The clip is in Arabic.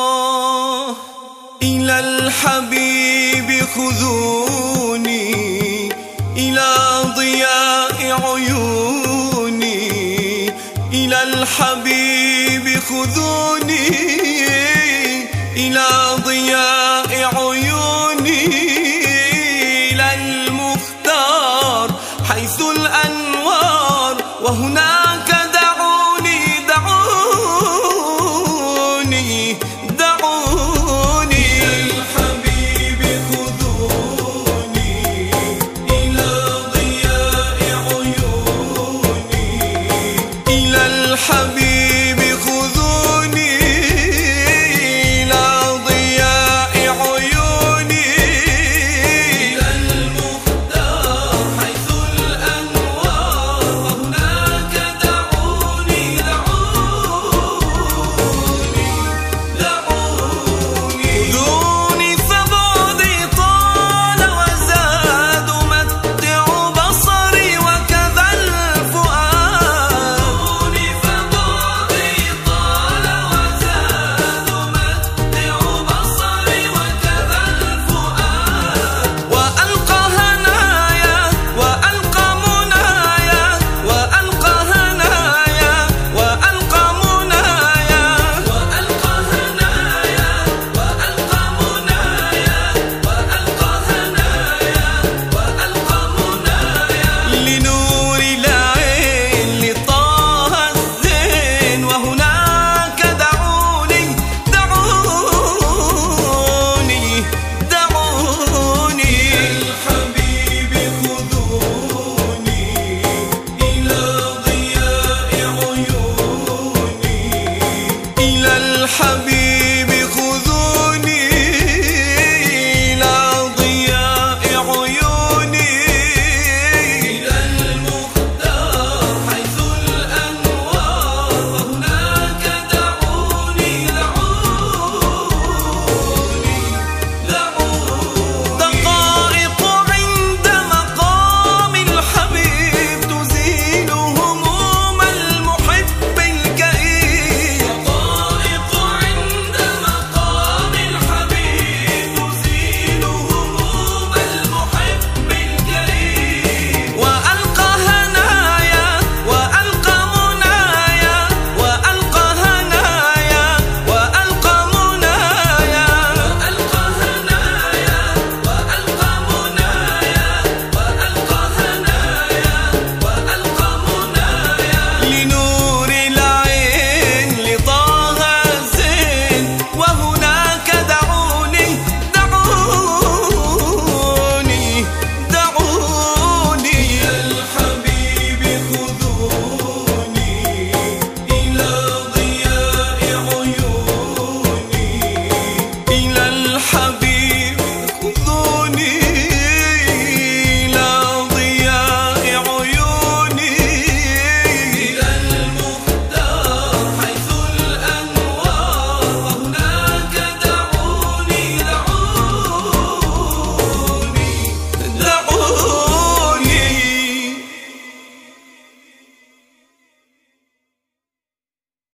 آه إلى الحبيب خذوني إلى ضياء عيوني إلى الحبيب خذوني إلى ضياء عيوني إلى المختار حيث الأنوار وهناك